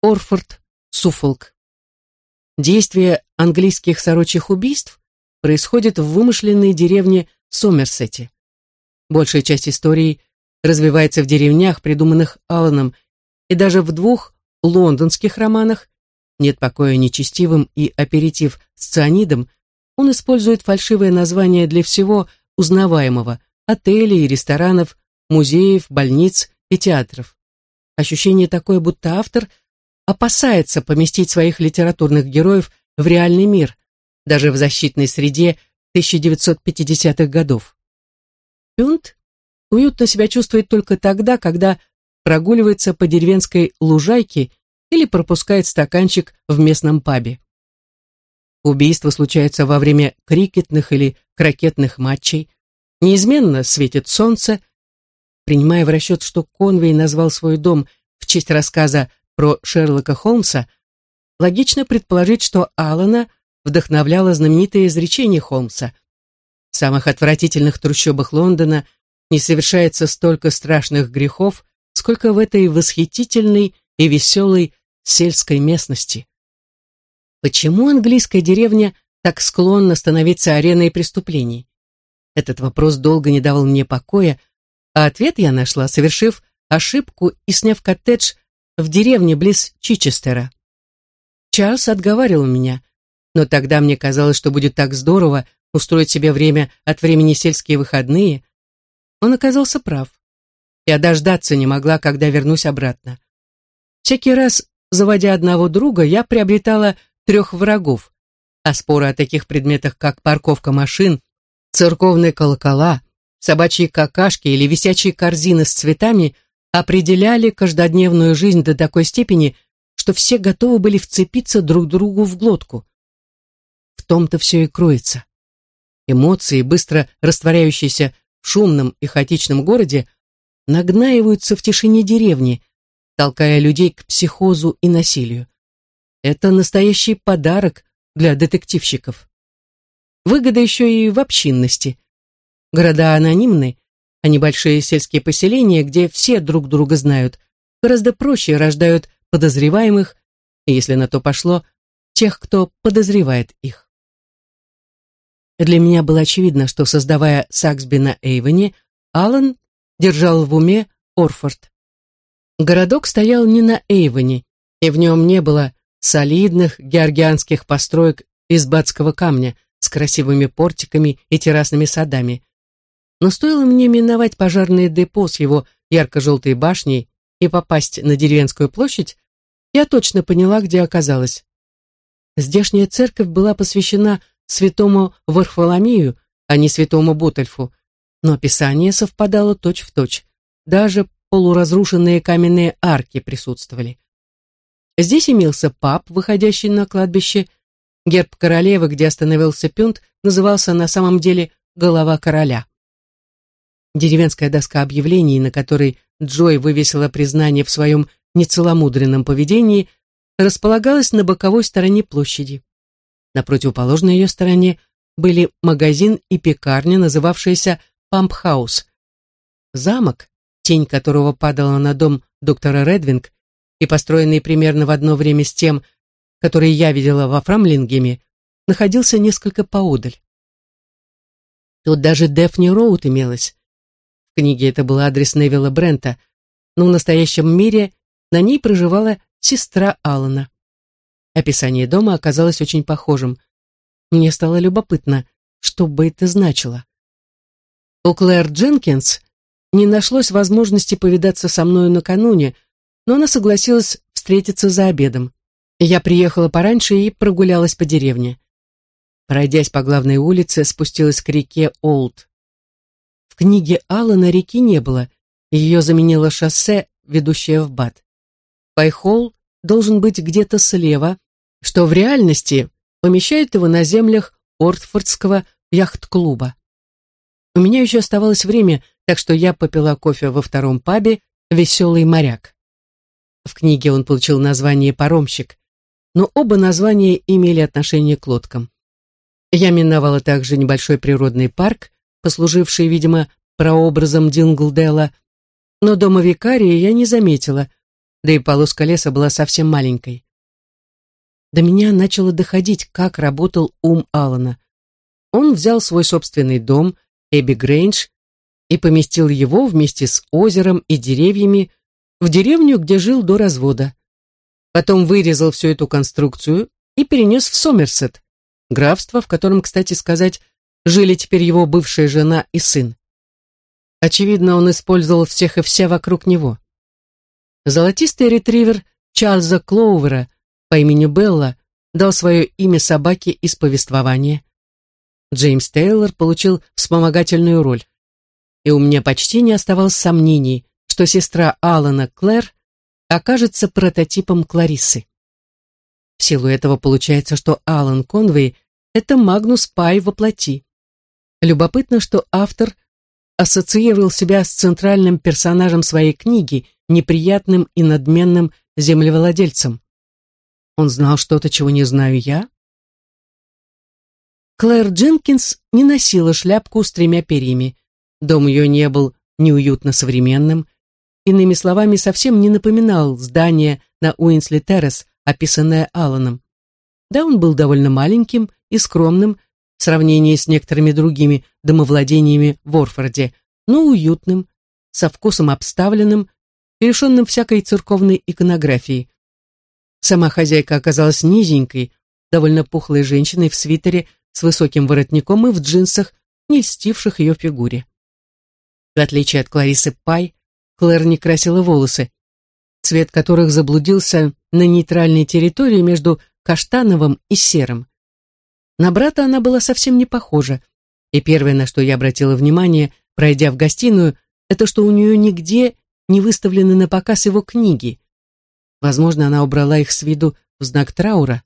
Орфорд, Суффолк. Действие английских сорочьих убийств происходит в вымышленной деревне Сомерсете. Большая часть истории развивается в деревнях, придуманных Алланом, и даже в двух лондонских романах «Нет покоя нечестивым» и «Аперитив с цианидом» он использует фальшивое название для всего узнаваемого – отелей, ресторанов, музеев, больниц и театров. Ощущение такое, будто автор опасается поместить своих литературных героев в реальный мир, даже в защитной среде 1950-х годов. Пюнт уютно себя чувствует только тогда, когда прогуливается по деревенской лужайке или пропускает стаканчик в местном пабе. Убийства случаются во время крикетных или крокетных матчей. Неизменно светит солнце. Принимая в расчет, что Конвей назвал свой дом в честь рассказа про Шерлока Холмса, логично предположить, что Алана вдохновляло знаменитое изречение Холмса. В самых отвратительных трущобах Лондона не совершается столько страшных грехов, сколько в этой восхитительной и веселой сельской местности. Почему английская деревня так склонна становиться ареной преступлений? Этот вопрос долго не давал мне покоя, а ответ я нашла, совершив ошибку и сняв коттедж в деревне близ Чичестера. Чарльз отговаривал меня, но тогда мне казалось, что будет так здорово устроить себе время от времени сельские выходные. Он оказался прав. Я дождаться не могла, когда вернусь обратно. Всякий раз, заводя одного друга, я приобретала трех врагов, а споры о таких предметах, как парковка машин, церковные колокола, собачьи какашки или висячие корзины с цветами определяли каждодневную жизнь до такой степени, что все готовы были вцепиться друг другу в глотку. В том-то все и кроется. Эмоции, быстро растворяющиеся в шумном и хаотичном городе, нагнаиваются в тишине деревни, толкая людей к психозу и насилию. Это настоящий подарок для детективщиков. Выгода еще и в общинности. Города анонимны, а небольшие сельские поселения, где все друг друга знают, гораздо проще рождают подозреваемых, если на то пошло, тех, кто подозревает их. Для меня было очевидно, что, создавая Саксби на Эйвоне, Аллан держал в уме Орфорд. Городок стоял не на Эйвоне, и в нем не было солидных георгианских построек из батского камня с красивыми портиками и террасными садами. Но стоило мне миновать пожарное депо с его ярко-желтой башней и попасть на деревенскую площадь, я точно поняла, где оказалась. Здешняя церковь была посвящена святому Варфоломею, а не святому Бутальфу, но описание совпадало точь-в-точь. Точь. Даже полуразрушенные каменные арки присутствовали. Здесь имелся паб, выходящий на кладбище. Герб королевы, где остановился Пюнт, назывался на самом деле «Голова короля». Деревенская доска объявлений, на которой Джой вывесила признание в своем нецеломудренном поведении, располагалась на боковой стороне площади. На противоположной ее стороне были магазин и пекарня, называвшаяся Пампхаус. Замок, тень которого падала на дом доктора Редвинг, и построенный примерно в одно время с тем, который я видела во Фрамлингеме, находился несколько поодаль. Тут даже Дефни Роуд имелась. В книге это был адрес Невилла Брента, но в настоящем мире на ней проживала сестра Алана. Описание дома оказалось очень похожим. Мне стало любопытно, что бы это значило. У Клэр Дженкинс не нашлось возможности повидаться со мною накануне, но она согласилась встретиться за обедом. Я приехала пораньше и прогулялась по деревне. Пройдясь по главной улице, спустилась к реке Олд. Книге Алана реки не было, ее заменило шоссе, ведущее в Бат. Пайхолл должен быть где-то слева, что в реальности помещает его на землях Ортфордского яхт-клуба. У меня еще оставалось время, так что я попила кофе во втором пабе «Веселый моряк». В книге он получил название «Паромщик», но оба названия имели отношение к лодкам. Я миновала также небольшой природный парк, послуживший, видимо, прообразом Динглдела, но дома викария я не заметила, да и полоска леса была совсем маленькой. До меня начало доходить, как работал ум Алана. Он взял свой собственный дом, Эбби Грейндж, и поместил его вместе с озером и деревьями в деревню, где жил до развода. Потом вырезал всю эту конструкцию и перенес в Сомерсет, графство, в котором, кстати сказать, жили теперь его бывшая жена и сын. Очевидно, он использовал всех и вся вокруг него. Золотистый ретривер Чарльза Клоувера по имени Белла дал свое имя собаке из повествования. Джеймс Тейлор получил вспомогательную роль. И у меня почти не оставалось сомнений, что сестра Алана Клэр окажется прототипом Клариссы. В силу этого получается, что Алан Конвей — это Магнус Пай во плоти. Любопытно, что автор ассоциировал себя с центральным персонажем своей книги, неприятным и надменным землевладельцем. Он знал что-то, чего не знаю я? Клэр Дженкинс не носила шляпку с тремя перьями. Дом ее не был неуютно современным, иными словами, совсем не напоминал здание на Уинсли-Террас, описанное Алланом. Да, он был довольно маленьким и скромным в сравнении с некоторыми другими домовладениями в Орфорде, но уютным, со вкусом обставленным, лишенным всякой церковной иконографии. Сама хозяйка оказалась низенькой, довольно пухлой женщиной в свитере с высоким воротником и в джинсах, не льстивших ее фигуре. В отличие от Кларисы Пай, Клэр не красила волосы, цвет которых заблудился на нейтральной территории между каштановым и серым. На брата она была совсем не похожа, и первое, на что я обратила внимание, пройдя в гостиную, это что у нее нигде не выставлены на показ его книги. Возможно, она убрала их с виду в знак траура.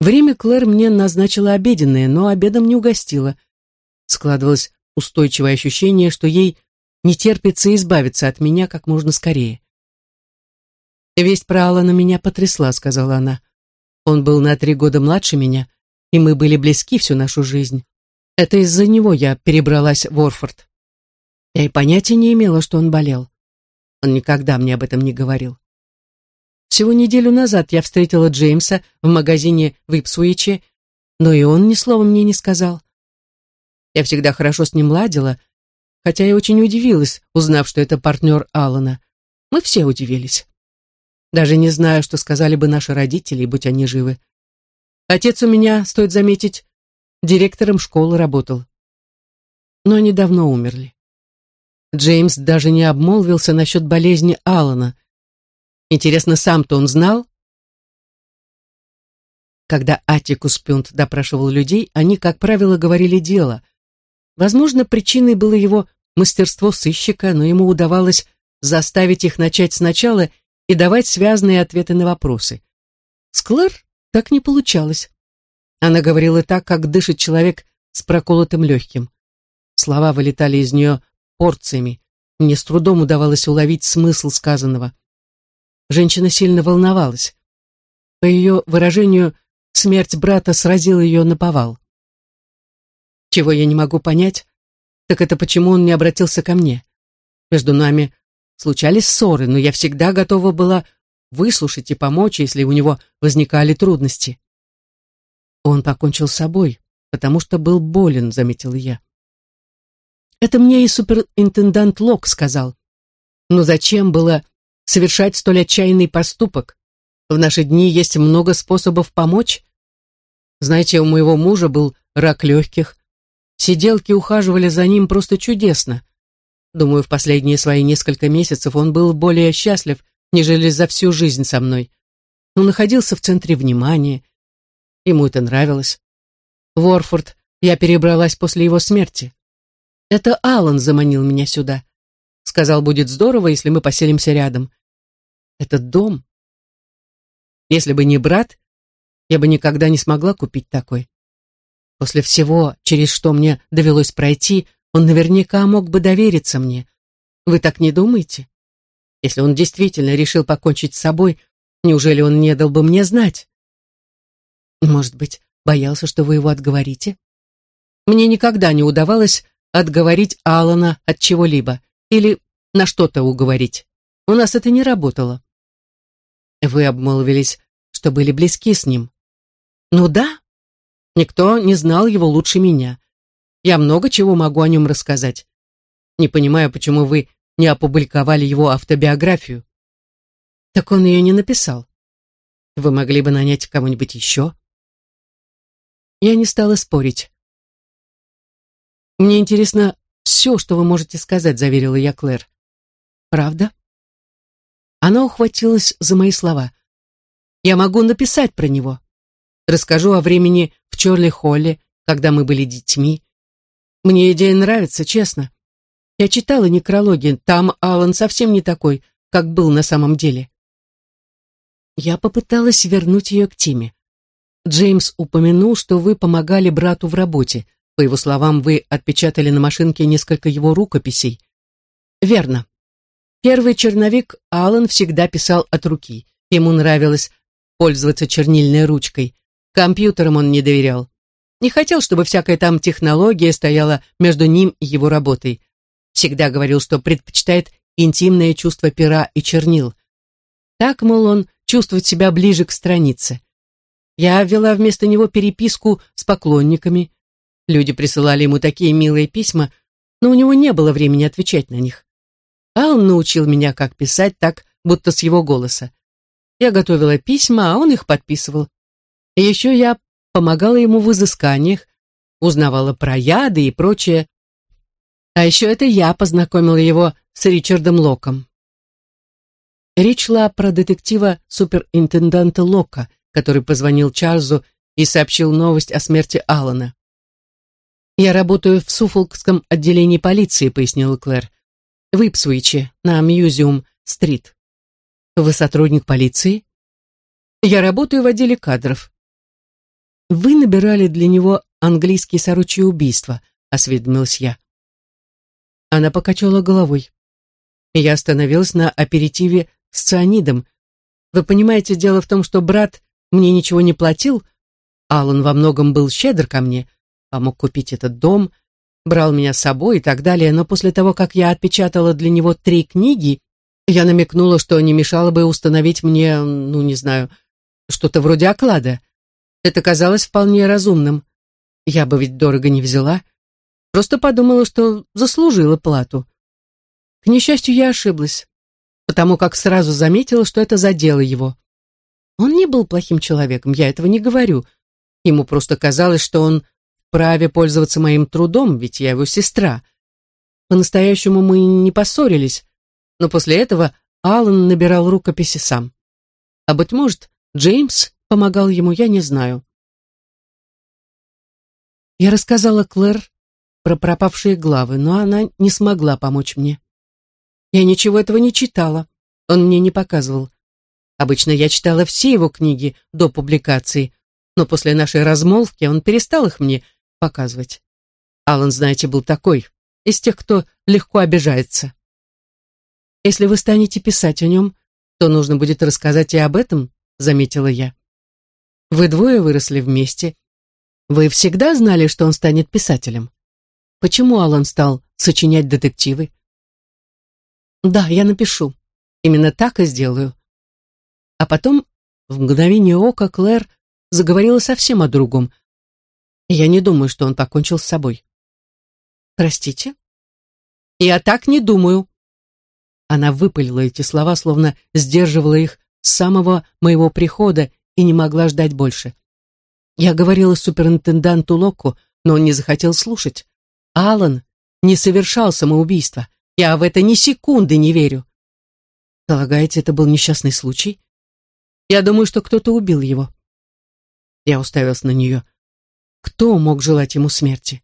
Время Клэр мне назначила обеденное, но обедом не угостила. Складывалось устойчивое ощущение, что ей не терпится избавиться от меня как можно скорее. «Весть про Алана меня потрясла», — сказала она. «Он был на три года младше меня, и мы были близки всю нашу жизнь. Это из-за него я перебралась в Орфорд. Я и понятия не имела, что он болел. Он никогда мне об этом не говорил. Всего неделю назад я встретила Джеймса в магазине в Ипсуиче, но и он ни слова мне не сказал. Я всегда хорошо с ним ладила, хотя и очень удивилась, узнав, что это партнер Алана. Мы все удивились. Даже не знаю, что сказали бы наши родители, будь они живы. Отец у меня, стоит заметить, директором школы работал. Но они давно умерли. Джеймс даже не обмолвился насчет болезни Алана. Интересно, сам-то он знал? Когда Атикус Пюнт допрашивал людей, они, как правило, говорили дело. Возможно, причиной было его мастерство сыщика, но ему удавалось заставить их начать сначала и давать связанные ответы на вопросы. С Клэр так не получалось. Она говорила так, как дышит человек с проколотым легким. Слова вылетали из нее порциями. Мне с трудом удавалось уловить смысл сказанного. Женщина сильно волновалась. По ее выражению, смерть брата сразила ее на повал. Чего я не могу понять, так это почему он не обратился ко мне. Между нами случались ссоры, но я всегда готова была выслушать и помочь, если у него возникали трудности. Он покончил с собой, потому что был болен, заметил я. Это мне и суперинтендант Лок сказал. Но зачем было совершать столь отчаянный поступок? В наши дни есть много способов помочь. Знаете, у моего мужа был рак легких. Сиделки ухаживали за ним просто чудесно. Думаю, в последние свои несколько месяцев он был более счастлив, нежели за всю жизнь со мной. Он находился в центре внимания. Ему это нравилось. В Орфорд я перебралась после его смерти. Это Алан заманил меня сюда. Сказал, будет здорово, если мы поселимся рядом. Этот дом. Если бы не брат, я бы никогда не смогла купить такой. После всего, через что мне довелось пройти, он наверняка мог бы довериться мне. Вы так не думаете? Если он действительно решил покончить с собой, неужели он не дал бы мне знать? Может быть, боялся, что вы его отговорите? Мне никогда не удавалось отговорить Алана от чего-либо или на что-то уговорить. У нас это не работало. Вы обмолвились, что были близки с ним. Ну да, никто не знал его лучше меня. Я много чего могу о нем рассказать. Не понимаю, почему вы не опубликовали его автобиографию. Так он ее не написал. Вы могли бы нанять кого-нибудь еще? Я не стала спорить. «Мне интересно все, что вы можете сказать», — заверила я Клэр. «Правда?» Она ухватилась за мои слова. «Я могу написать про него. Расскажу о времени в Чорли-Холле, когда мы были детьми. Мне идея нравится, честно. Я читала некрологи, там Алан совсем не такой, как был на самом деле». Я попыталась вернуть ее к теме. Джеймс упомянул, что вы помогали брату в работе. По его словам, вы отпечатали на машинке несколько его рукописей. Верно. Первый черновик Алан всегда писал от руки. Ему нравилось пользоваться чернильной ручкой. Компьютерам он не доверял. Не хотел, чтобы всякая там технология стояла между ним и его работой. Всегда говорил, что предпочитает интимное чувство пера и чернил. Так, мол, он чувствует себя ближе к странице. Я вела вместо него переписку с поклонниками. Люди присылали ему такие милые письма, но у него не было времени отвечать на них. А он научил меня, как писать так, будто с его голоса. Я готовила письма, а он их подписывал. И еще я помогала ему в изысканиях, узнавала про яды и прочее. А еще это я познакомила его с Ричардом Локом. Речь шла про детектива суперинтенданта Лока, который позвонил Чарльзу и сообщил новость о смерти Алана. «Я работаю в Суфолкском отделении полиции», — пояснила Клэр. «В Ипсвиче, на Мьюзиум-стрит». «Вы сотрудник полиции?» «Я работаю в отделе кадров». «Вы набирали для него английские сорочьи убийства», — осведомилась я. Она покачала головой. Я остановилась на аперитиве с цианидом. Вы понимаете, дело в том, что брат мне ничего не платил. Алан во многом был щедр ко мне, помог купить этот дом, брал меня с собой и так далее, но после того, как я отпечатала для него три книги, я намекнула, что не мешало бы установить мне, ну, не знаю, что-то вроде оклада. Это казалось вполне разумным. Я бы ведь дорого не взяла. Просто подумала, что заслужила плату. К несчастью, я ошиблась, потому как сразу заметила, что это задело его. Он не был плохим человеком, я этого не говорю. Ему просто казалось, что он вправе пользоваться моим трудом, ведь я его сестра. По-настоящему мы не поссорились, но после этого Алан набирал рукописи сам. А быть может, Джеймс помогал ему, я не знаю. Я рассказала Клэр про пропавшие главы, но она не смогла помочь мне. Я ничего этого не читала, он мне не показывал. Обычно я читала все его книги до публикации, но после нашей размолвки он перестал их мне показывать. Алан, знаете, был такой, из тех, кто легко обижается. Если вы станете писать о нем, то нужно будет рассказать и об этом, заметила я. Вы двое выросли вместе. Вы всегда знали, что он станет писателем? Почему Алан стал сочинять детективы? Да, я напишу. Именно так и сделаю. А потом, в мгновение ока, Клэр заговорила совсем о другом. Я не думаю, что он покончил с собой. Простите? Я так не думаю. Она выпалила эти слова, словно сдерживала их с самого моего прихода и не могла ждать больше. Я говорила суперинтенданту Локку, но он не захотел слушать. Алан не совершал самоубийство. Я в это ни секунды не верю. Полагаете, это был несчастный случай? Я думаю, что кто-то убил его. Я уставился на нее. Кто мог желать ему смерти?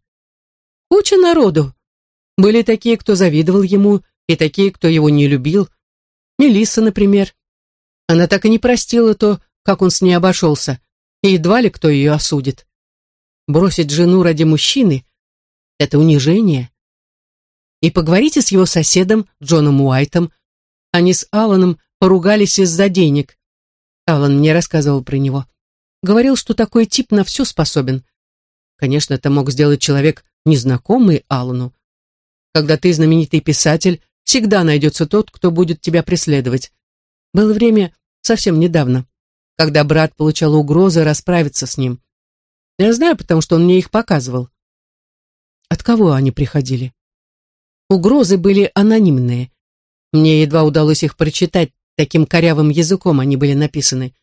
Куча народу. Были такие, кто завидовал ему, и такие, кто его не любил. Мелисса, например. Она так и не простила то, как он с ней обошелся, и едва ли кто ее осудит. Бросить жену ради мужчины — это унижение. И поговорите с его соседом, Джоном Уайтом. Они с Алланом поругались из-за денег. Алан мне рассказывал про него. Говорил, что такой тип на все способен. Конечно, это мог сделать человек, незнакомый Алану. Когда ты знаменитый писатель, Всегда найдется тот, кто будет тебя преследовать. Было время совсем недавно, когда брат получал угрозы расправиться с ним. Я знаю, потому что он мне их показывал. От кого они приходили? Угрозы были анонимные. Мне едва удалось их прочитать, таким корявым языком они были написаны.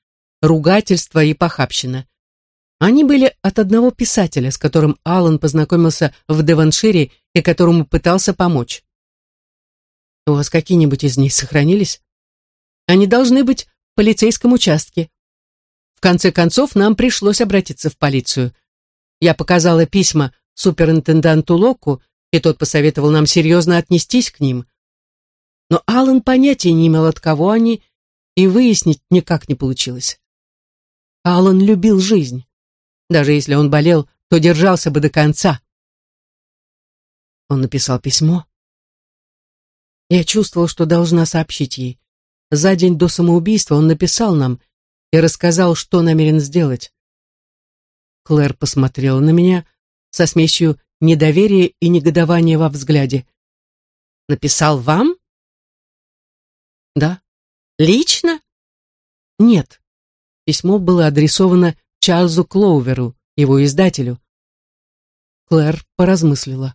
Ругательство и похабщина. Они были от одного писателя, с которым Аллан познакомился в Деваншире и которому пытался помочь. У вас какие-нибудь из них сохранились? Они должны быть в полицейском участке. В конце концов, нам пришлось обратиться в полицию. Я показала письма суперинтенданту Локу, и тот посоветовал нам серьезно отнестись к ним. Но Аллан понятия не имел, от кого они, и выяснить никак не получилось. Аллан любил жизнь. Даже если он болел, то держался бы до конца. Он написал письмо. Я чувствовал, что должна сообщить ей. За день до самоубийства он написал нам и рассказал, что намерен сделать. Клэр посмотрела на меня со смесью недоверия и негодования во взгляде. «Написал вам?» «Да». «Лично?» «Нет». Письмо было адресовано Чарльзу Клоуверу, его издателю. Клэр поразмыслила.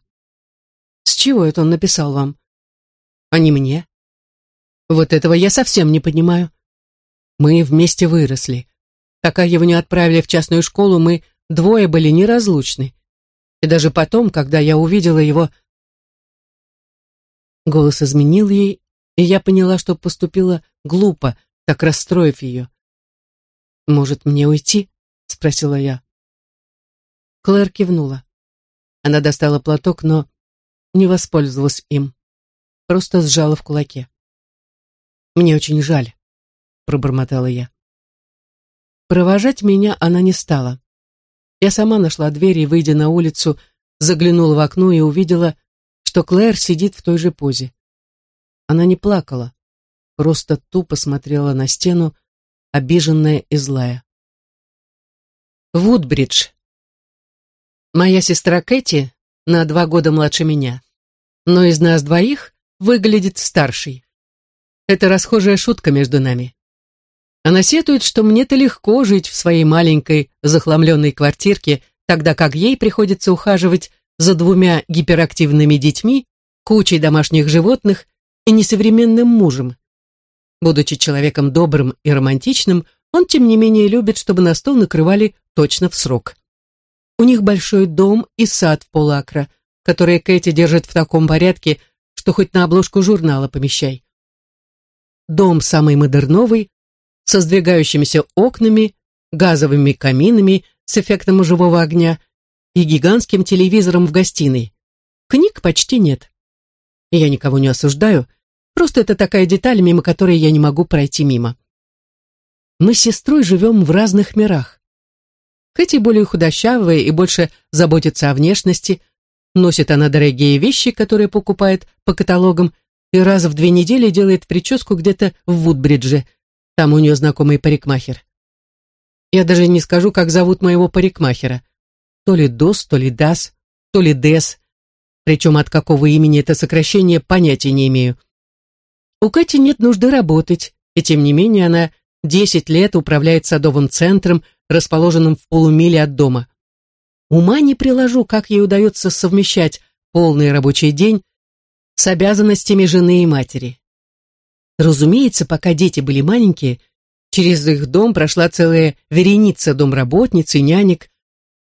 «С чего это он написал вам?» «А не мне?» «Вот этого я совсем не понимаю. Мы вместе выросли. Пока его не отправили в частную школу, мы двое были неразлучны. И даже потом, когда я увидела его...» Голос изменил ей, и я поняла, что поступила глупо, так расстроив ее. «Может, мне уйти?» — спросила я. Клэр кивнула. Она достала платок, но не воспользовалась им. Просто сжала в кулаке. «Мне очень жаль», — пробормотала я. Провожать меня она не стала. Я сама нашла дверь и, выйдя на улицу, заглянула в окно и увидела, что Клэр сидит в той же позе. Она не плакала, просто тупо смотрела на стену, обиженная и злая. Вудбридж. Моя сестра Кэти на два года младше меня, но из нас двоих выглядит старшей. Это расхожая шутка между нами. Она сетует, что мне-то легко жить в своей маленькой захламленной квартирке, тогда как ей приходится ухаживать за двумя гиперактивными детьми, кучей домашних животных и несовременным мужем. Будучи человеком добрым и романтичным, он, тем не менее, любит, чтобы на стол накрывали точно в срок. У них большой дом и сад в полакра, которые Кэти держит в таком порядке, что хоть на обложку журнала помещай. Дом самый модерновый, со сдвигающимися окнами, газовыми каминами с эффектом живого огня и гигантским телевизором в гостиной. Книг почти нет. Я никого не осуждаю, просто это такая деталь, мимо которой я не могу пройти мимо. Мы с сестрой живем в разных мирах. Кэти более худощавая и больше заботится о внешности. Носит она дорогие вещи, которые покупает по каталогам, и раз в две недели делает прическу где-то в Вудбридже. Там у нее знакомый парикмахер. Я даже не скажу, как зовут моего парикмахера. То ли Дос, то ли Дас, то ли Дес. Причем от какого имени это сокращение, понятия не имею. У Кэти нет нужды работать, и тем не менее она Десять лет управляет садовым центром, расположенным в полумиле от дома. Ума не приложу, как ей удается совмещать полный рабочий день с обязанностями жены и матери. Разумеется, пока дети были маленькие, через их дом прошла целая вереница домработниц и нянек.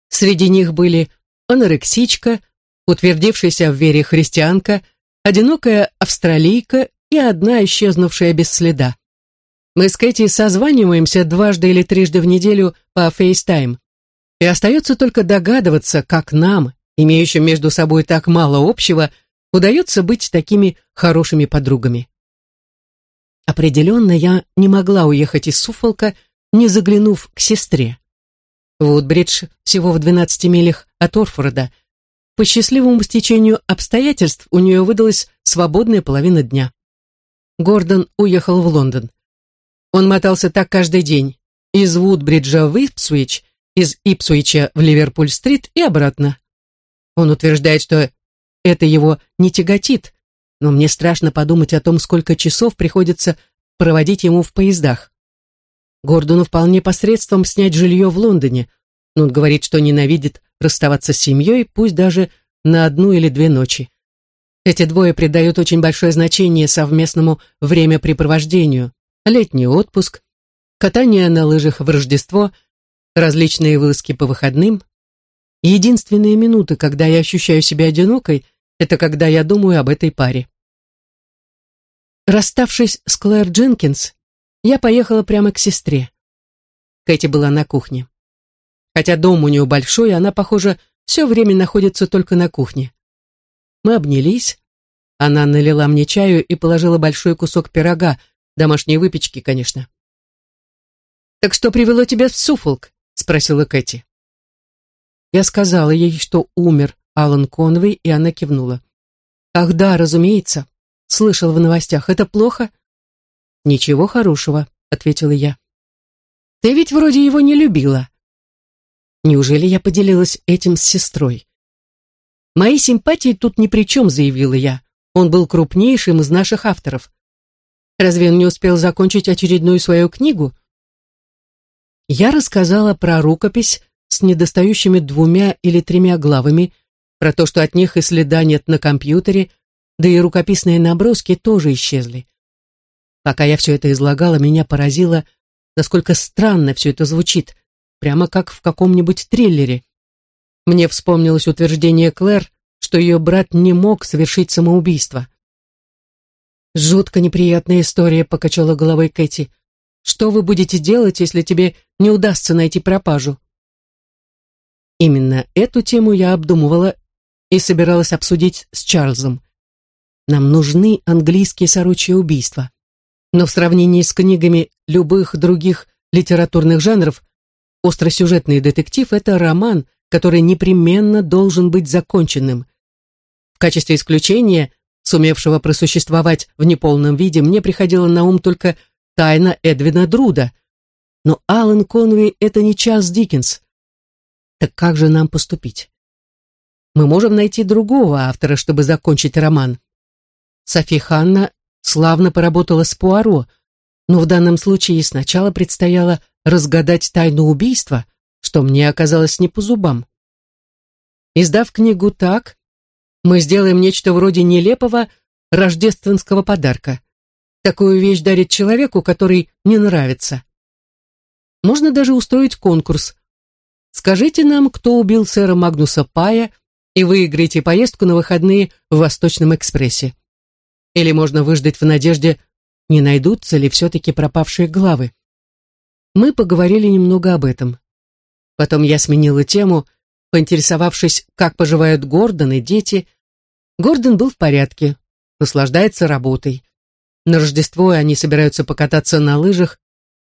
Среди них были анорексичка, утвердившаяся в вере христианка, одинокая австралийка и одна исчезнувшая без следа. Мы с Кэти созваниваемся дважды или трижды в неделю по FaceTime. И остается только догадываться, как нам, имеющим между собой так мало общего, удается быть такими хорошими подругами. Определенно, я не могла уехать из Суфолка, не заглянув к сестре. Вудбридж всего в 12 милях от Орфорда. По счастливому стечению обстоятельств у нее выдалась свободная половина дня. Гордон уехал в Лондон. Он мотался так каждый день. Из Вудбриджа в Ипсвич, из Ипсвича в Ливерпуль-стрит и обратно. Он утверждает, что это его не тяготит, но мне страшно подумать о том, сколько часов приходится проводить ему в поездах. Гордону вполне посредством снять жилье в Лондоне, но он говорит, что ненавидит расставаться с семьей, пусть даже на одну или две ночи. Эти двое придают очень большое значение совместному времяпрепровождению, летний отпуск, катание на лыжах в Рождество, различные вылазки по выходным. Единственные минуты, когда я ощущаю себя одинокой, это когда я думаю об этой паре. Расставшись с Клэр Дженкинс, я поехала прямо к сестре. Кэти была на кухне. Хотя дом у нее большой, она, похоже, все время находится только на кухне. Мы обнялись. Она налила мне чаю и положила большой кусок пирога, домашней выпечки, конечно. «Так что привело тебя в Суфолк?» — спросила Кэти. Я сказала ей, что умер Алан Конвей, и она кивнула. «Ах да, разумеется. Слышал в новостях. Это плохо?» «Ничего хорошего», — ответила я. «Ты ведь вроде его не любила». Неужели я поделилась этим с сестрой? «Мои симпатии тут ни при чем», — заявила я. «Он был крупнейшим из наших авторов. Разве он не успел закончить очередную свою книгу?» Я рассказала про рукопись с недостающими двумя или тремя главами, про то, что от них и следа нет на компьютере, да и рукописные наброски тоже исчезли. Пока я все это излагала, меня поразило, насколько странно все это звучит, прямо как в каком-нибудь триллере. Мне вспомнилось утверждение Клэр, что ее брат не мог совершить самоубийство. «Жутко неприятная история», — покачала головой Кэти. «Что вы будете делать, если тебе не удастся найти пропажу?» Именно эту тему я обдумывала и собиралась обсудить с Чарльзом. Нам нужны английские сорочьи убийства. Но в сравнении с книгами любых других литературных жанров, остросюжетный детектив — это роман, который непременно должен быть законченным. В качестве исключения, сумевшего просуществовать в неполном виде, мне приходила на ум только тайна Эдвина Друда. Но Алан Конвей — это не Чарльз Диккенс. Так как же нам поступить? Мы можем найти другого автора, чтобы закончить роман. Софи Ханна славно поработала с Пуаро, но в данном случае сначала предстояло разгадать тайну убийства, что мне оказалось не по зубам. Издав книгу так, мы сделаем нечто вроде нелепого рождественского подарка. Такую вещь дарит человеку, который не нравится. Можно даже устроить конкурс. Скажите нам, кто убил сэра Магнуса Пая, и выиграете поездку на выходные в Восточном экспрессе. Или можно выждать в надежде, не найдутся ли все-таки пропавшие главы. Мы поговорили немного об этом. Потом я сменила тему, поинтересовавшись, как поживают Гордон и дети. Гордон был в порядке, наслаждается работой. На Рождество они собираются покататься на лыжах,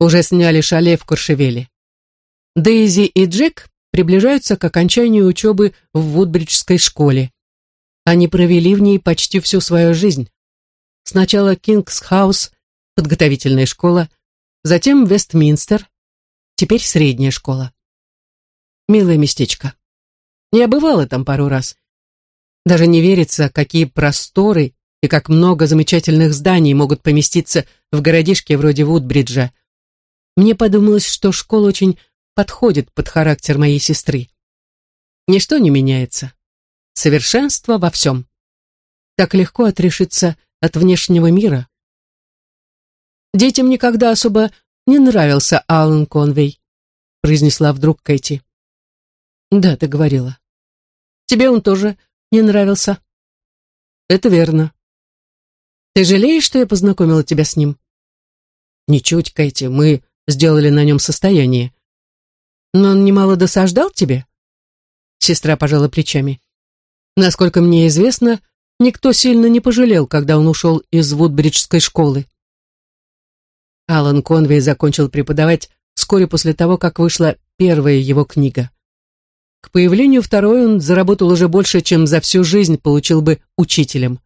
уже сняли шале в Куршевеле. Дейзи и Джек приближаются к окончанию учебы в Вудбриджской школе. Они провели в ней почти всю свою жизнь. Сначала Кингс-хаус, подготовительная школа, затем Вестминстер, теперь средняя школа. Милое местечко. Я бывала там пару раз. Даже не верится, какие просторы и как много замечательных зданий могут поместиться в городишке вроде Вудбриджа. Мне подумалось, что школа очень подходит под характер моей сестры. Ничто не меняется. Совершенство во всем. Так легко отрешиться от внешнего мира. Детям никогда особо не нравился Алан Конвей, произнесла вдруг Кэти. Да, ты говорила. Тебе он тоже не нравился. Это верно. Ты жалеешь, что я познакомила тебя с ним? Ничуть, Кэти, мы сделали на нем состояние. Но он немало досаждал тебе? Сестра пожала плечами. Насколько мне известно, Никто сильно не пожалел, когда он ушел из Вудбриджской школы. Алан Конвей закончил преподавать вскоре после того, как вышла первая его книга. К появлению второй он заработал уже больше, чем за всю жизнь получил бы учителем.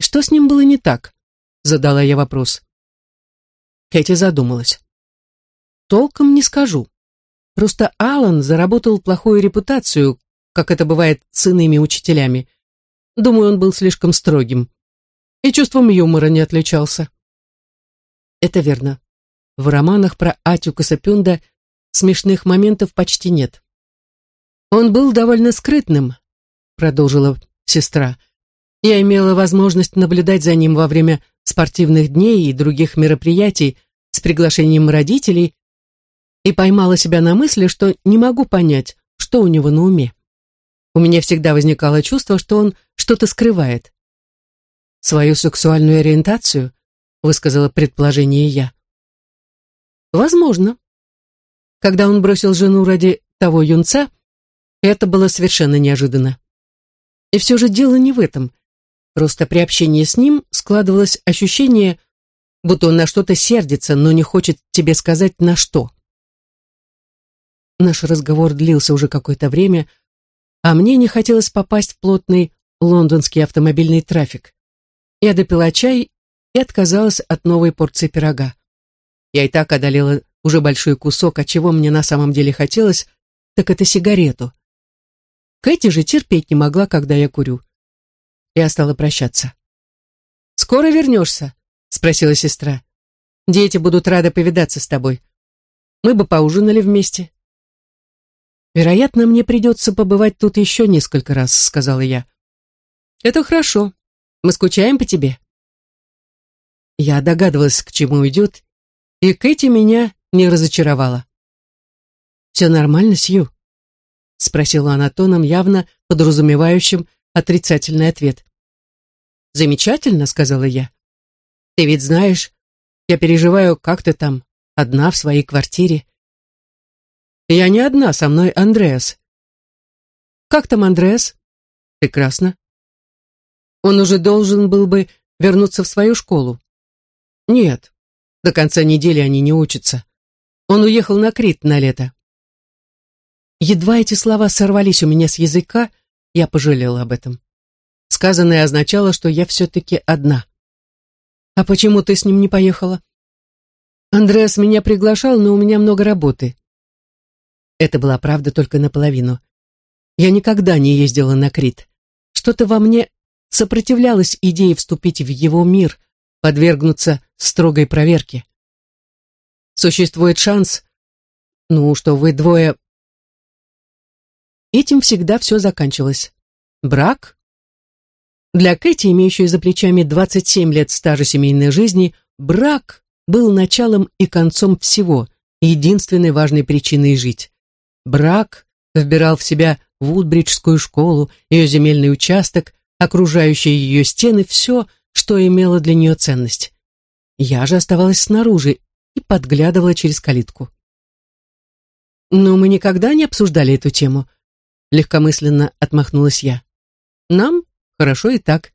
«Что с ним было не так?» — задала я вопрос. Кэти задумалась. «Толком не скажу. Просто Алан заработал плохую репутацию, как это бывает с иными учителями. Думаю, он был слишком строгим. И чувством юмора не отличался. Это верно. В романах про Атюка Сапюнда смешных моментов почти нет. Он был довольно скрытным, продолжила сестра. Я имела возможность наблюдать за ним во время спортивных дней и других мероприятий с приглашением родителей и поймала себя на мысли, что не могу понять, что у него на уме. У меня всегда возникало чувство, что он что-то скрывает. Свою сексуальную ориентацию, высказала предположение я. Возможно. Когда он бросил жену ради того юнца, это было совершенно неожиданно. И все же дело не в этом. Просто при общении с ним складывалось ощущение, будто он на что-то сердится, но не хочет тебе сказать на что. Наш разговор длился уже какое-то время, а мне не хотелось попасть в плотный лондонский автомобильный трафик. Я допила чай и отказалась от новой порции пирога. Я и так одолела уже большой кусок, а чего мне на самом деле хотелось, так это сигарету. Кэти же терпеть не могла, когда я курю. Я стала прощаться. «Скоро вернешься?» — спросила сестра. «Дети будут рады повидаться с тобой. Мы бы поужинали вместе». «Вероятно, мне придется побывать тут еще несколько раз», — сказала я. «Это хорошо. Мы скучаем по тебе». Я догадывалась, к чему идет, и Кэти меня не разочаровала. «Все нормально, Сью?» — спросила она тоном, явно подразумевающим отрицательный ответ. «Замечательно», — сказала я. «Ты ведь знаешь, я переживаю, как ты там, одна в своей квартире. Я не одна, со мной Андреас. Как там Андреас? Прекрасно. Он уже должен был бы вернуться в свою школу. Нет, до конца недели они не учатся. Он уехал на Крит на лето. Едва эти слова сорвались у меня с языка, я пожалела об этом. Сказанное означало, что я все-таки одна. «А почему ты с ним не поехала?» «Андреас меня приглашал, но у меня много работы. Это была правда только наполовину. Я никогда не ездила на Крит. Что-то во мне сопротивлялось идее вступить в его мир, подвергнуться строгой проверке. Существует шанс, ну, что вы двое... Этим всегда все заканчивалось. Брак? Для Кэти, имеющей за плечами 27 лет стажа семейной жизни, брак был началом и концом всего, единственной важной причиной жить. Брак вбирал в себя Вудбриджскую школу, ее земельный участок, окружающие ее стены, все, что имело для нее ценность. Я же оставалась снаружи и подглядывала через калитку. «Но мы никогда не обсуждали эту тему», — легкомысленно отмахнулась я. «Нам хорошо и так.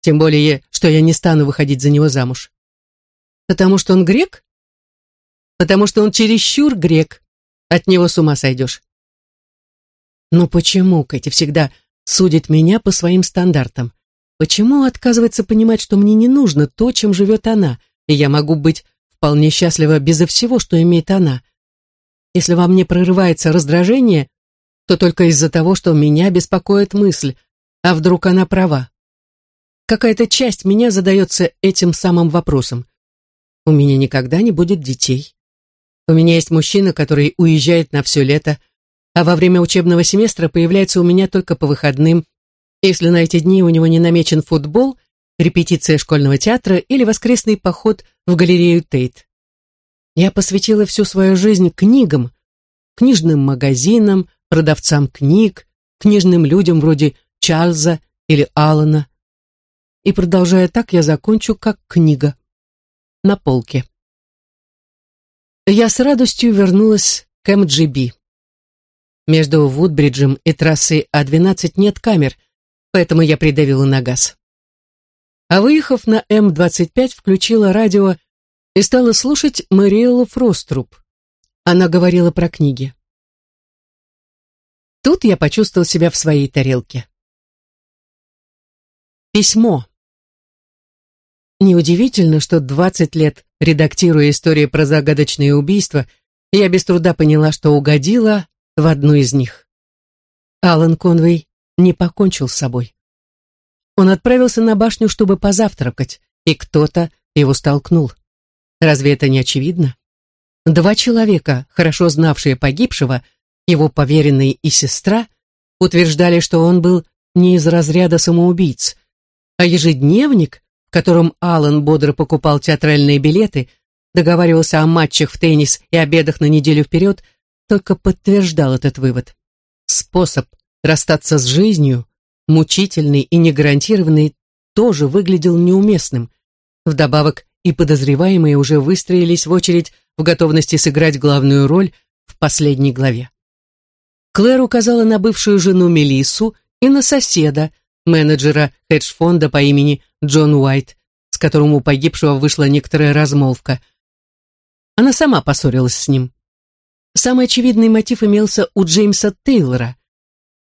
Тем более, что я не стану выходить за него замуж». «Потому что он грек?» «Потому что он чересчур грек», от него с ума сойдешь. Но почему Кэти всегда судит меня по своим стандартам? Почему отказывается понимать, что мне не нужно то, чем живет она, и я могу быть вполне счастлива безо всего, что имеет она? Если во мне прорывается раздражение, то только из-за того, что меня беспокоит мысль, а вдруг она права? Какая-то часть меня задается этим самым вопросом. У меня никогда не будет детей. У меня есть мужчина, который уезжает на все лето, а во время учебного семестра появляется у меня только по выходным, если на эти дни у него не намечен футбол, репетиция школьного театра или воскресный поход в галерею Тейт. Я посвятила всю свою жизнь книгам, книжным магазинам, продавцам книг, книжным людям вроде Чарльза или Аллана. И продолжая так, я закончу как книга. На полке я с радостью вернулась к МГБ. Между Вудбриджем и трассой А12 нет камер, поэтому я придавила на газ. А выехав на М25, включила радио и стала слушать Мариэлу Фроструб. Она говорила про книги. Тут я почувствовал себя в своей тарелке. Письмо. Неудивительно, что 20 лет, редактируя истории про загадочные убийства, я без труда поняла, что угодила в одну из них. Алан Конвей не покончил с собой. Он отправился на башню, чтобы позавтракать, и кто-то его столкнул. Разве это не очевидно? Два человека, хорошо знавшие погибшего, его поверенный и сестра, утверждали, что он был не из разряда самоубийц, а ежедневник, в котором Алан бодро покупал театральные билеты, договаривался о матчах в теннис и обедах на неделю вперед, только подтверждал этот вывод. Способ расстаться с жизнью, мучительный и негарантированный, тоже выглядел неуместным. Вдобавок и подозреваемые уже выстроились в очередь в готовности сыграть главную роль в последней главе. Клэр указала на бывшую жену Мелиссу и на соседа, менеджера хедж-фонда по имени Джон Уайт, с которым у погибшего вышла некоторая размолвка. Она сама поссорилась с ним. Самый очевидный мотив имелся у Джеймса Тейлора.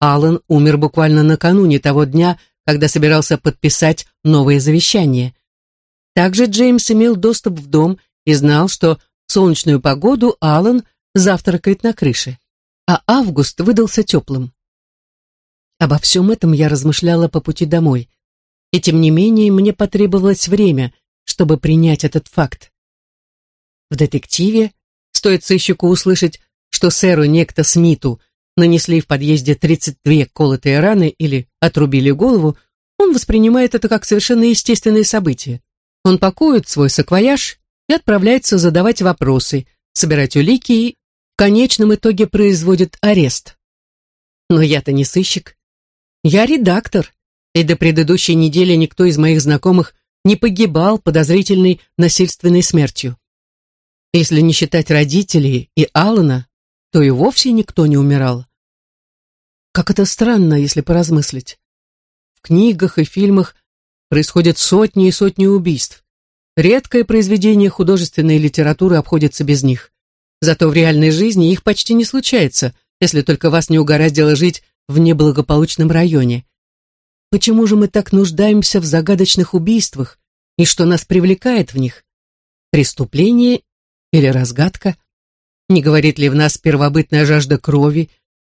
Аллан умер буквально накануне того дня, когда собирался подписать новое завещание. Также Джеймс имел доступ в дом и знал, что в солнечную погоду Аллан завтракает на крыше, а август выдался теплым. Обо всем этом я размышляла по пути домой, и тем не менее мне потребовалось время, чтобы принять этот факт. В детективе стоит сыщику услышать, что сэру некто Смиту нанесли в подъезде 32 колотые раны или отрубили голову, он воспринимает это как совершенно естественное событие. Он пакует свой саквояж и отправляется задавать вопросы, собирать улики и в конечном итоге производит арест. Но я-то не сыщик. Я редактор, и до предыдущей недели никто из моих знакомых не погибал подозрительной насильственной смертью. Если не считать родителей и Алана, то и вовсе никто не умирал. Как это странно, если поразмыслить. В книгах и фильмах происходят сотни и сотни убийств. Редкое произведение художественной литературы обходится без них. Зато в реальной жизни их почти не случается, если только вас не угораздило жить в неблагополучном районе. Почему же мы так нуждаемся в загадочных убийствах, и что нас привлекает в них? Преступление или разгадка? Не говорит ли в нас первобытная жажда крови?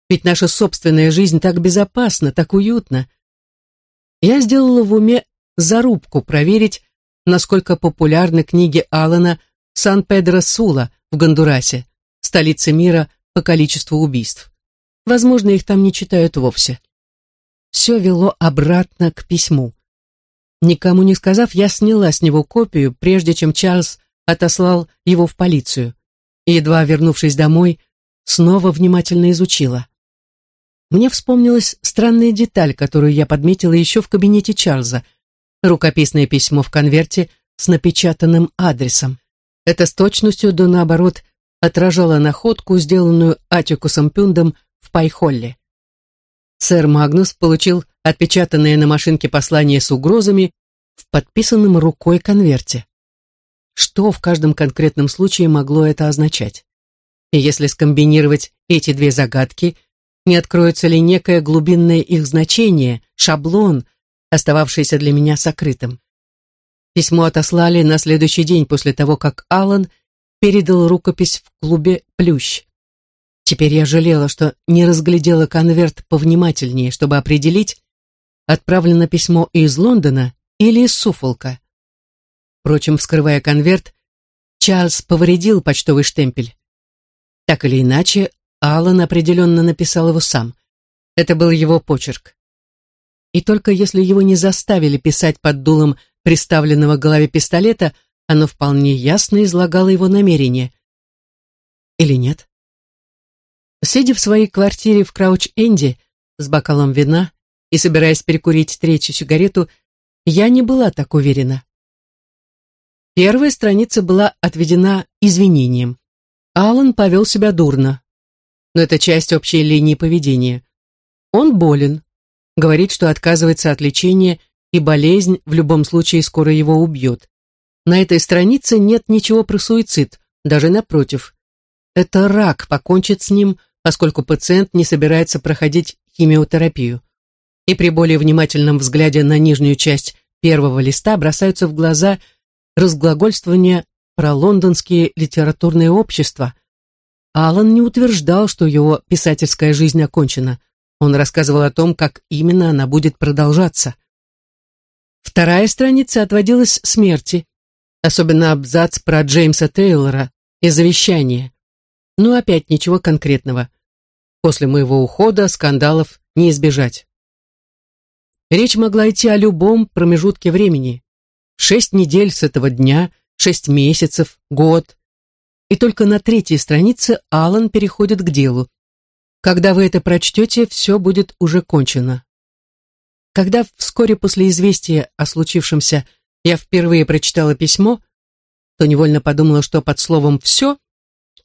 Ведь наша собственная жизнь так безопасна, так уютна. Я сделала в уме зарубку проверить, насколько популярны книги Алана «Сан-Педро-Сула» в Гондурасе, столице мира по количеству убийств. Возможно, их там не читают вовсе. Все вело обратно к письму. Никому не сказав, я сняла с него копию, прежде чем Чарльз отослал его в полицию. Едва вернувшись домой, снова внимательно изучила. Мне вспомнилась странная деталь, которую я подметила еще в кабинете Чарльза — рукописное письмо в конверте с напечатанным адресом. Это с точностью до наоборот отражало находку, сделанную Атикусом Пюндом в Пайхолле. Сэр Магнус получил отпечатанное на машинке послание с угрозами в подписанном рукой конверте. Что в каждом конкретном случае могло это означать? И если скомбинировать эти две загадки, не откроется ли некое глубинное их значение, шаблон, остававшееся для меня сокрытым. Письмо отослали на следующий день после того, как Алан передал рукопись в клубе «Плющ». Теперь я жалела, что не разглядела конверт повнимательнее, чтобы определить, отправлено письмо из Лондона или из Суфолка. Впрочем, вскрывая конверт, Чарльз повредил почтовый штемпель. Так или иначе, Алан определенно написал его сам. Это был его почерк и только если его не заставили писать под дулом приставленного к голове пистолета, оно вполне ясно излагало его намерение. Или нет? Сидя в своей квартире в Крауч-Энди с бокалом вина и собираясь перекурить третью сигарету, я не была так уверена. Первая страница была отведена извинением. Алан повел себя дурно. Но это часть общей линии поведения. Он болен, говорит, что отказывается от лечения, и болезнь в любом случае скоро его убьет. На этой странице нет ничего про суицид, даже напротив. Это рак покончит с ним, поскольку пациент не собирается проходить химиотерапию. И при более внимательном взгляде на нижнюю часть первого листа бросаются в глаза разглагольствования про лондонские литературные общества. Алан не утверждал, что его писательская жизнь окончена – он рассказывал о том, как именно она будет продолжаться. Вторая страница отводилась смерти, особенно абзац про Джеймса Тейлора и завещание. Но опять ничего конкретного. После моего ухода скандалов не избежать. Речь могла идти о любом промежутке времени. Шесть недель с этого дня, шесть месяцев, год. И только на третьей странице Алан переходит к делу. Когда вы это прочтете, все будет уже кончено. Когда вскоре после известия о случившемся я впервые прочитала письмо, то невольно подумала, что под словом «все»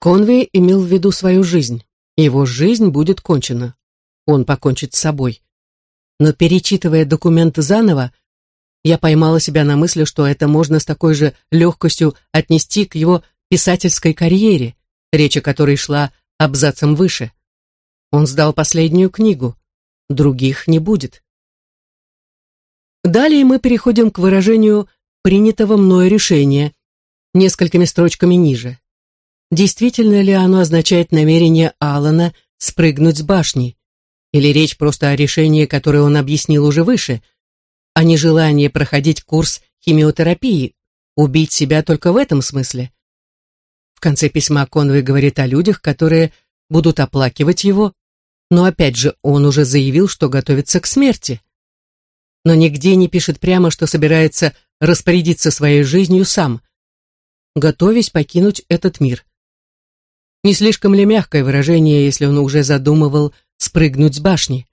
Конвей имел в виду свою жизнь. Его жизнь будет кончена. Он покончит с собой. Но перечитывая документ заново, я поймала себя на мысли, что это можно с такой же легкостью отнести к его писательской карьере, речь о которой шла абзацем выше. Он сдал последнюю книгу. Других не будет. Далее мы переходим к выражению принятого мною решения, несколькими строчками ниже. Действительно ли оно означает намерение Алана спрыгнуть с башни? Или речь просто о решении, которое он объяснил уже выше, а не желание проходить курс химиотерапии, убить себя только в этом смысле? В конце письма Конвей говорит о людях, которые будут оплакивать его, но опять же он уже заявил, что готовится к смерти но нигде не пишет прямо, что собирается распорядиться своей жизнью сам, готовясь покинуть этот мир. Не слишком ли мягкое выражение, если он уже задумывал спрыгнуть с башни?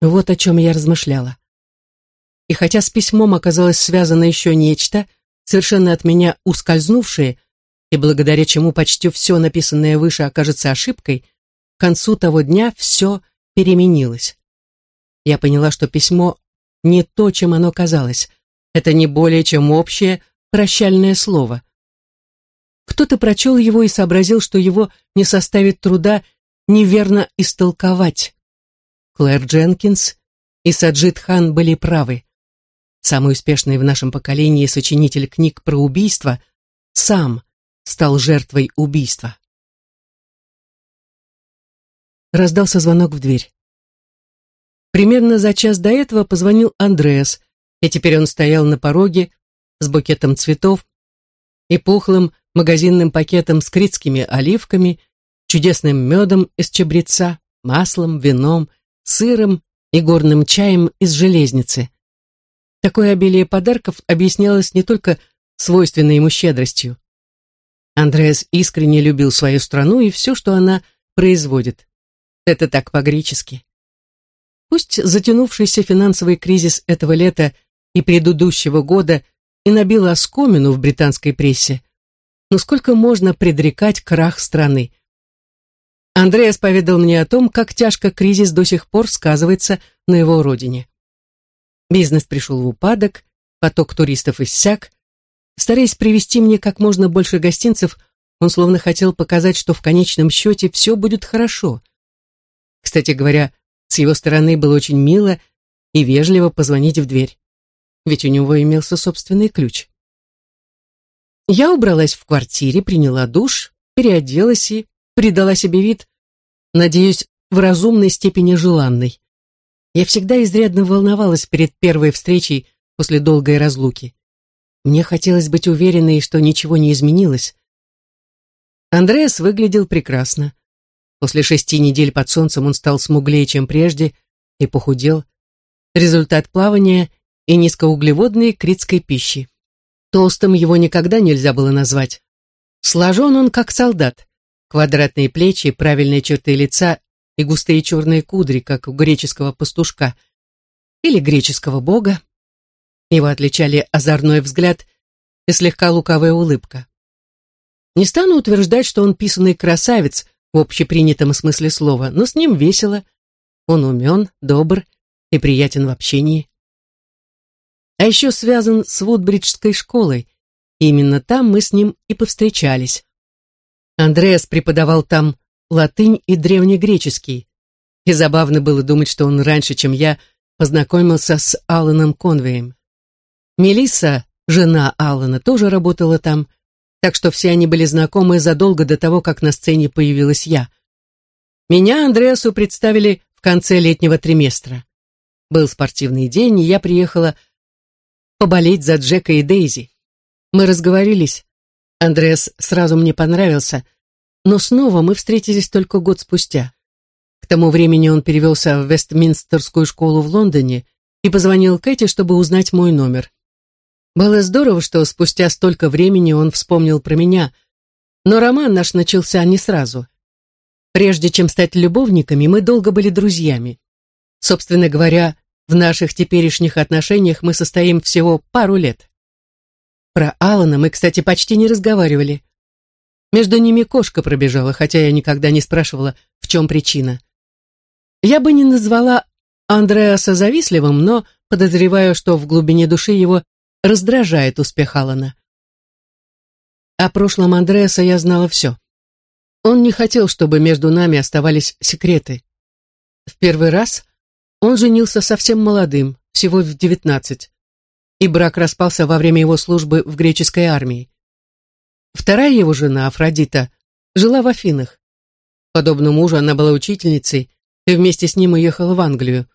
Вот о чем я размышляла. И хотя с письмом оказалось связано еще нечто, совершенно от меня ускользнувшее, и благодаря чему почти все написанное выше окажется ошибкой, к концу того дня все переменилось. Я поняла, что письмо не то, чем оно казалось. Это не более чем общее прощальное слово. Кто-то прочел его и сообразил, что его не составит труда неверно истолковать. Клэр Дженкинс и Саджид Хан были правы. Самый успешный в нашем поколении сочинитель книг про убийство сам стал жертвой убийства. Раздался звонок в дверь. Примерно за час до этого позвонил Андреас, и теперь он стоял на пороге с букетом цветов и пухлым магазинным пакетом с критскими оливками, чудесным медом из чабреца, маслом, вином, сыром и горным чаем из железницы. Такое обилие подарков объяснялось не только свойственной ему щедростью. Андреас искренне любил свою страну и все, что она производит. Это так по-гречески. Пусть затянувшийся финансовый кризис этого лета и предыдущего года и набил оскомину в британской прессе, но сколько можно предрекать крах страны? Андреас поведал мне о том, как тяжко кризис до сих пор сказывается на его родине. Бизнес пришел в упадок, поток туристов иссяк. Стараясь привести мне как можно больше гостинцев, он словно хотел показать, что в конечном счете все будет хорошо. Кстати говоря, с его стороны было очень мило и вежливо позвонить в дверь, ведь у него имелся собственный ключ. Я убралась в квартире, приняла душ, переоделась и придала себе вид, надеюсь, в разумной степени желанной. Я всегда изрядно волновалась перед первой встречей после долгой разлуки. Мне хотелось быть уверенной, что ничего не изменилось. Андреас выглядел прекрасно. После шести недель под солнцем он стал смуглее, чем прежде, и похудел. Результат плавания и низкоуглеводной критской пищи. Толстым его никогда нельзя было назвать. Сложен он как солдат. Квадратные плечи, правильные черты лица и густые черные кудри, как у греческого пастушка. Или греческого бога. Его отличали озорной взгляд и слегка лукавая улыбка. Не стану утверждать, что он писанный красавец, в общепринятом смысле слова, но с ним весело. Он умен, добр и приятен в общении. А еще связан с Вудбриджской школой. Именно там мы с ним и повстречались. Андреас преподавал там латынь и древнегреческий. И забавно было думать, что он раньше, чем я, познакомился с Алланом Конвеем. Мелисса, жена Аллана, тоже работала там, так что все они были знакомы задолго до того, как на сцене появилась я. Меня Андреасу представили в конце летнего триместра. Был спортивный день, и я приехала поболеть за Джека и Дейзи. Мы разговорились. Андреас сразу мне понравился, но снова мы встретились только год спустя. К тому времени он перевелся в Вестминстерскую школу в Лондоне и позвонил Кэти, чтобы узнать мой номер. Было здорово, что спустя столько времени он вспомнил про меня, но роман наш начался не сразу. Прежде чем стать любовниками, мы долго были друзьями. Собственно говоря, в наших теперешних отношениях мы состоим всего пару лет. Про Алана мы, кстати, почти не разговаривали. Между ними кошка пробежала, хотя я никогда не спрашивала, в чем причина. Я бы не назвала Андреаса завистливым, но подозреваю, что в глубине души его раздражает успех Алана. О прошлом Андреаса я знала все. Он не хотел, чтобы между нами оставались секреты. В первый раз он женился совсем молодым, всего в девятнадцать, и брак распался во время его службы в греческой армии. Вторая его жена, Афродита, жила в Афинах. Подобно мужу, она была учительницей и вместе с ним уехала в Англию.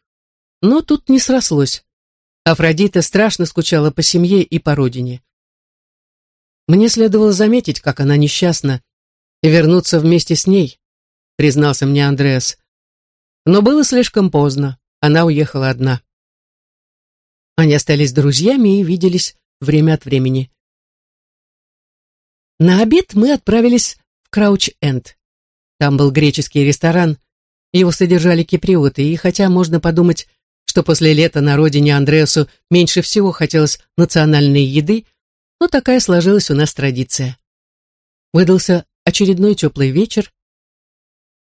Но тут не срослось. Афродита страшно скучала по семье и по родине. Мне следовало заметить, как она несчастна, и вернуться вместе с ней, признался мне Андреас. Но было слишком поздно, она уехала одна. Они остались друзьями и виделись время от времени. На обед мы отправились в Крауч-Энд. Там был греческий ресторан, его содержали киприоты, и хотя можно подумать, что после лета на родине Андреасу меньше всего хотелось национальной еды, но такая сложилась у нас традиция. Выдался очередной теплый вечер,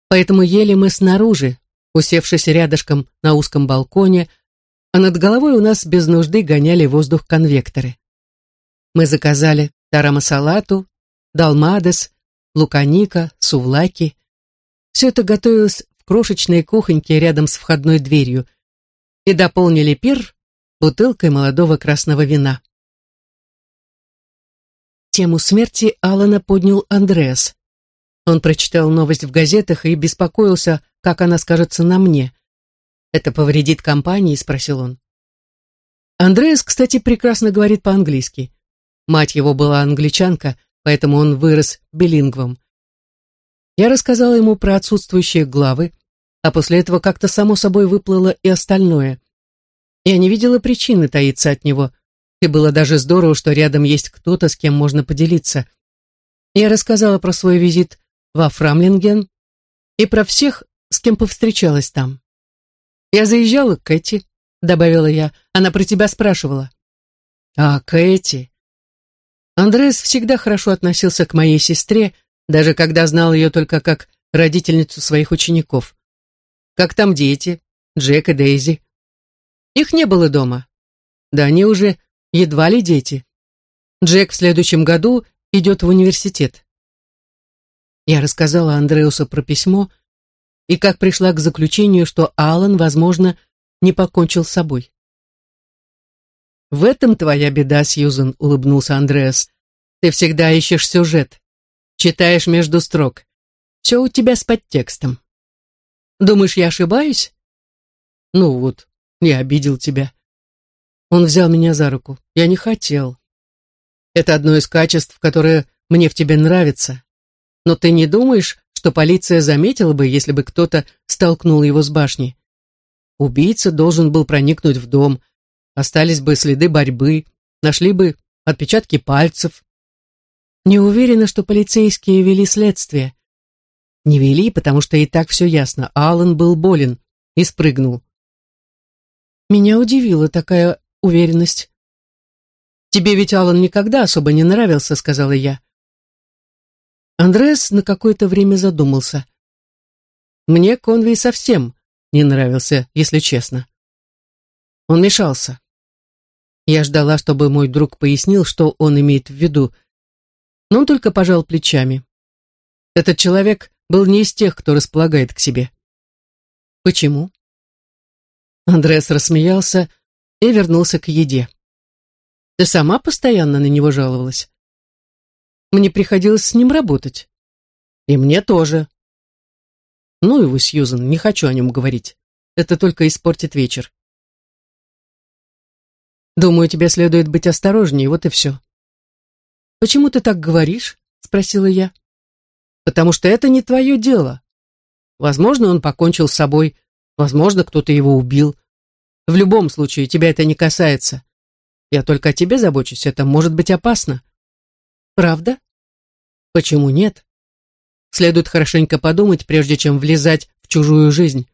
поэтому ели мы снаружи, усевшись рядышком на узком балконе, а над головой у нас без нужды гоняли воздух конвекторы. Мы заказали тарамасалату, далмадес, луканика, сувлаки. Все это готовилось крошечной кухоньке рядом с входной дверью и дополнили пир бутылкой молодого красного вина. Тему смерти Алана поднял Андреас. Он прочитал новость в газетах и беспокоился, как она скажется на мне. «Это повредит компании?» — спросил он. Андреас, кстати, прекрасно говорит по-английски. Мать его была англичанка, поэтому он вырос билингвом. Я рассказала ему про отсутствующие главы, а после этого как-то само собой выплыло и остальное. Я не видела причины таиться от него, и было даже здорово, что рядом есть кто-то, с кем можно поделиться. Я рассказала про свой визит во Фрамлинген и про всех, с кем повстречалась там. «Я заезжала к Кэти», — добавила я, — «она про тебя спрашивала». «А, Кэти...» Андреас всегда хорошо относился к моей сестре, даже когда знал ее только как родительницу своих учеников. Как там дети, Джек и Дейзи? Их не было дома. Да они уже едва ли дети. Джек в следующем году идет в университет. Я рассказала Андреусу про письмо и как пришла к заключению, что Алан, возможно, не покончил с собой. «В этом твоя беда, Сьюзен», — улыбнулся Андреас. «Ты всегда ищешь сюжет. Читаешь между строк. Все у тебя с подтекстом. Думаешь, я ошибаюсь? Ну вот, я обидел тебя. Он взял меня за руку. Я не хотел. Это одно из качеств, которое мне в тебе нравится. Но ты не думаешь, что полиция заметила бы, если бы кто-то столкнул его с башни? Убийца должен был проникнуть в дом. Остались бы следы борьбы, нашли бы отпечатки пальцев, не уверена, что полицейские вели следствие. Не вели, потому что и так все ясно. Аллан был болен и спрыгнул. Меня удивила такая уверенность. «Тебе ведь Аллан никогда особо не нравился», — сказала я. Андреас на какое-то время задумался. Мне Конвей совсем не нравился, если честно. Он мешался. Я ждала, чтобы мой друг пояснил, что он имеет в виду, но он только пожал плечами. Этот человек был не из тех, кто располагает к себе. Почему? Андреас рассмеялся и вернулся к еде. Ты сама постоянно на него жаловалась. Мне приходилось с ним работать. И мне тоже. Ну его, Сьюзан, не хочу о нем говорить. Это только испортит вечер. Думаю, тебе следует быть осторожнее, вот и все. Почему ты так говоришь? Спросила я. Потому что это не твое дело. Возможно, он покончил с собой, возможно, кто-то его убил. В любом случае, тебя это не касается. Я только о тебе забочусь, это может быть опасно. Правда? Почему нет? Следует хорошенько подумать, прежде чем влезать в чужую жизнь.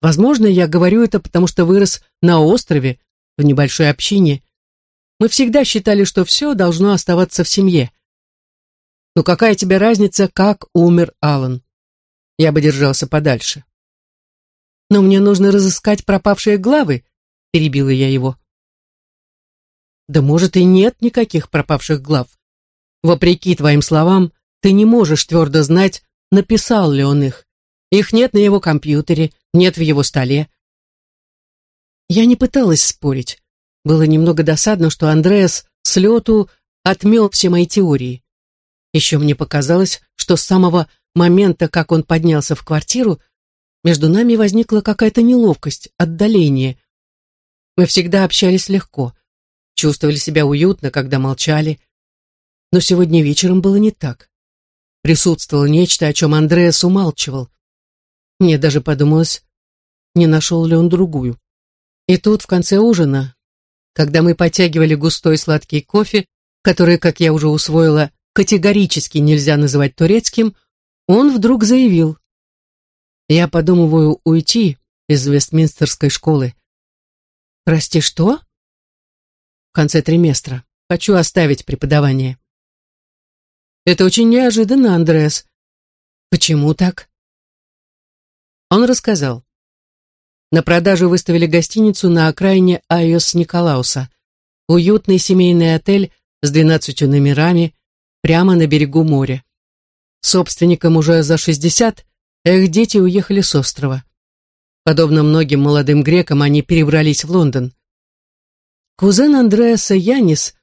Возможно, я говорю это, потому что вырос на острове, в небольшой общине. Мы всегда считали, что все должно оставаться в семье. Но какая тебе разница, как умер Алан? Я бы держался подальше. Но мне нужно разыскать пропавшие главы, перебила я его. Да может и нет никаких пропавших глав. Вопреки твоим словам, ты не можешь твердо знать, написал ли он их. Их нет на его компьютере, нет в его столе. Я не пыталась спорить. Было немного досадно, что Андреас с лету отмел все мои теории. Еще мне показалось, что с самого момента, как он поднялся в квартиру, между нами возникла какая-то неловкость, отдаление. Мы всегда общались легко, чувствовали себя уютно, когда молчали. Но сегодня вечером было не так. Присутствовало нечто, о чем Андреас умалчивал. Мне даже подумалось, не нашел ли он другую. И тут, в конце ужина, когда мы потягивали густой сладкий кофе, который, как я уже усвоила, категорически нельзя называть турецким, он вдруг заявил. «Я подумываю уйти из Вестминстерской школы». «Прости, что?» «В конце триместра. Хочу оставить преподавание». «Это очень неожиданно, Андреас». «Почему так?» Он рассказал. На продажу выставили гостиницу на окраине Айос Николауса. Уютный семейный отель с двенадцатью номерами прямо на берегу моря. Собственникам уже за шестьдесят, а их дети уехали с острова. Подобно многим молодым грекам, они перебрались в Лондон. Кузен Андреаса Янис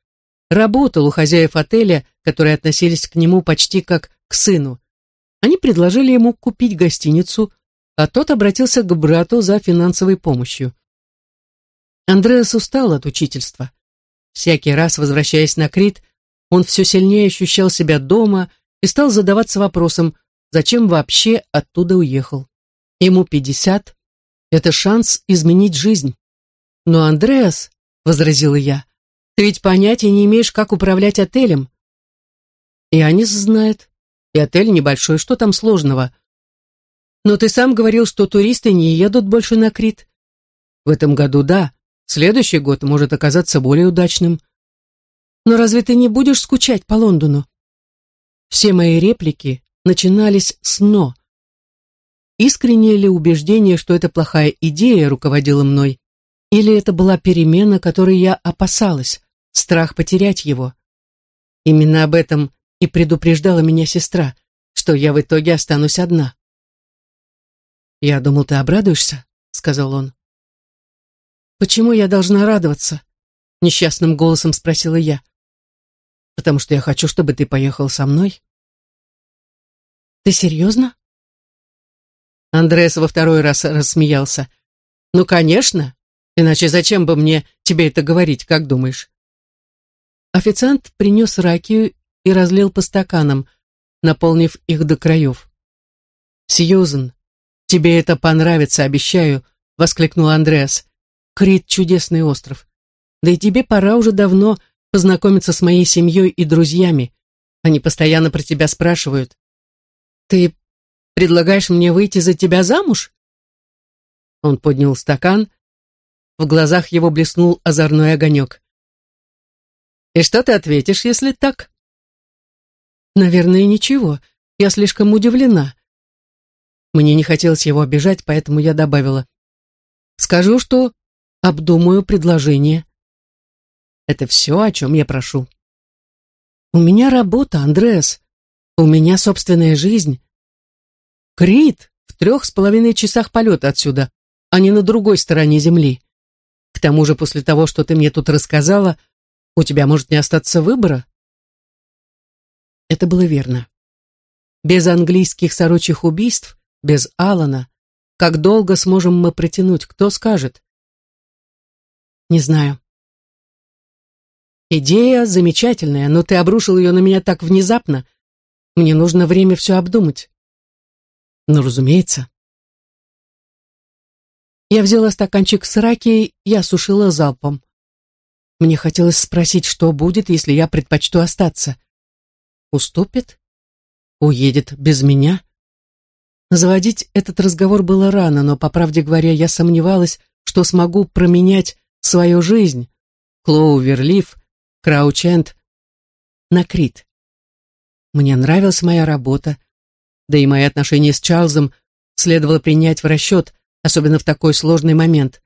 работал у хозяев отеля, которые относились к нему почти как к сыну. Они предложили ему купить гостиницу – а тот обратился к брату за финансовой помощью. Андреас устал от учительства. Всякий раз, возвращаясь на Крит, он все сильнее ощущал себя дома и стал задаваться вопросом, зачем вообще оттуда уехал. Ему пятьдесят, это шанс изменить жизнь. Но, Андреас, — возразила я, — ты ведь понятия не имеешь, как управлять отелем. И Анис знает, и отель небольшой, что там сложного — но ты сам говорил, что туристы не едут больше на Крит. В этом году да, следующий год может оказаться более удачным. Но разве ты не будешь скучать по Лондону? Все мои реплики начинались с «но». Искреннее ли убеждение, что это плохая идея руководила мной, или это была перемена, которой я опасалась, страх потерять его? Именно об этом и предупреждала меня сестра, что я в итоге останусь одна. «Я думал, ты обрадуешься», — сказал он. «Почему я должна радоваться?» — несчастным голосом спросила я. «Потому что я хочу, чтобы ты поехал со мной». «Ты серьезно?» Андреас во второй раз рассмеялся. «Ну, конечно. Иначе зачем бы мне тебе это говорить, как думаешь?» Официант принес ракию и разлил по стаканам, наполнив их до краев. «Сьюзен, «Тебе это понравится, обещаю», — воскликнул Андреас. «Крит — чудесный остров. Да и тебе пора уже давно познакомиться с моей семьей и друзьями. Они постоянно про тебя спрашивают. Ты предлагаешь мне выйти за тебя замуж?» Он поднял стакан. В глазах его блеснул озорной огонек. «И что ты ответишь, если так?» «Наверное, ничего. Я слишком удивлена. Мне не хотелось его обижать, поэтому я добавила. Скажу, что обдумаю предложение. Это все, о чем я прошу. У меня работа, Андреас. У меня собственная жизнь. Крит в трех с половиной часах полета отсюда, а не на другой стороне земли. К тому же после того, что ты мне тут рассказала, у тебя может не остаться выбора. Это было верно. Без английских сорочьих убийств без Алана. Как долго сможем мы протянуть, кто скажет? Не знаю. Идея замечательная, но ты обрушил ее на меня так внезапно. Мне нужно время все обдумать. Ну, разумеется. Я взяла стаканчик с раки и осушила залпом. Мне хотелось спросить, что будет, если я предпочту остаться. Уступит? Уедет без меня? Заводить этот разговор было рано, но, по правде говоря, я сомневалась, что смогу променять свою жизнь, Клоуверлиф, Краученд, на Крит. Мне нравилась моя работа, да и мои отношения с Чарльзом следовало принять в расчет, особенно в такой сложный момент.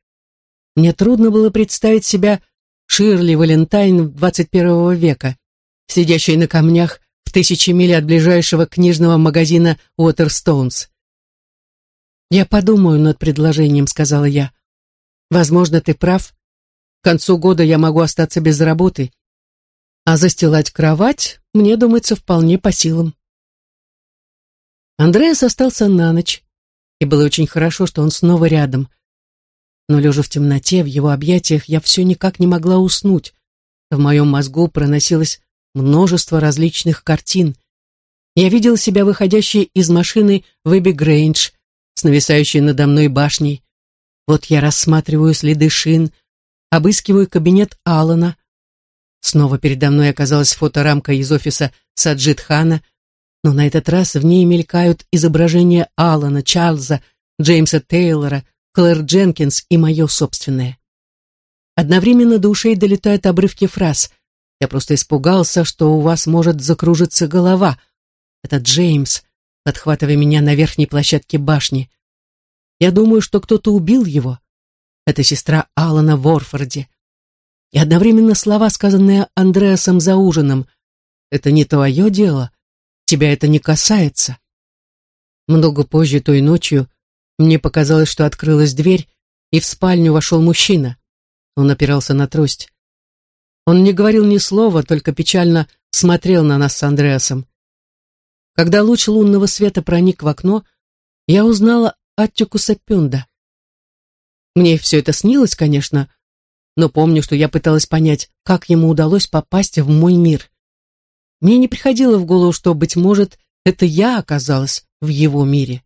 Мне трудно было представить себя Ширли Валентайн 21 века, сидящей на камнях в тысячи миль от ближайшего книжного магазина Уотерстоунс. «Я подумаю над предложением», — сказала я. «Возможно, ты прав. К концу года я могу остаться без работы, а застилать кровать, мне думается, вполне по силам». Андреас остался на ночь, и было очень хорошо, что он снова рядом. Но, лежа в темноте, в его объятиях, я все никак не могла уснуть. В моем мозгу проносилось множество различных картин. Я видел себя выходящей из машины в Эбби Грейндж с нависающей надо мной башней. Вот я рассматриваю следы шин, обыскиваю кабинет Алана. Снова передо мной оказалась фоторамка из офиса Саджид Хана, но на этот раз в ней мелькают изображения Алана, Чарльза, Джеймса Тейлора, Клэр Дженкинс и мое собственное. Одновременно до ушей долетают обрывки фраз. «Я просто испугался, что у вас может закружиться голова». Это Джеймс, подхватывая меня на верхней площадке башни. «Я думаю, что кто-то убил его». Это сестра Алана в Орфорде. И одновременно слова, сказанные Андреасом за ужином. «Это не твое дело. Тебя это не касается». Много позже той ночью мне показалось, что открылась дверь, и в спальню вошел мужчина. Он опирался на трость. Он не говорил ни слова, только печально смотрел на нас с Андреасом. Когда луч лунного света проник в окно, я узнала Аттикуса Пюнда. Мне все это снилось, конечно, но помню, что я пыталась понять, как ему удалось попасть в мой мир. Мне не приходило в голову, что, быть может, это я оказалась в его мире.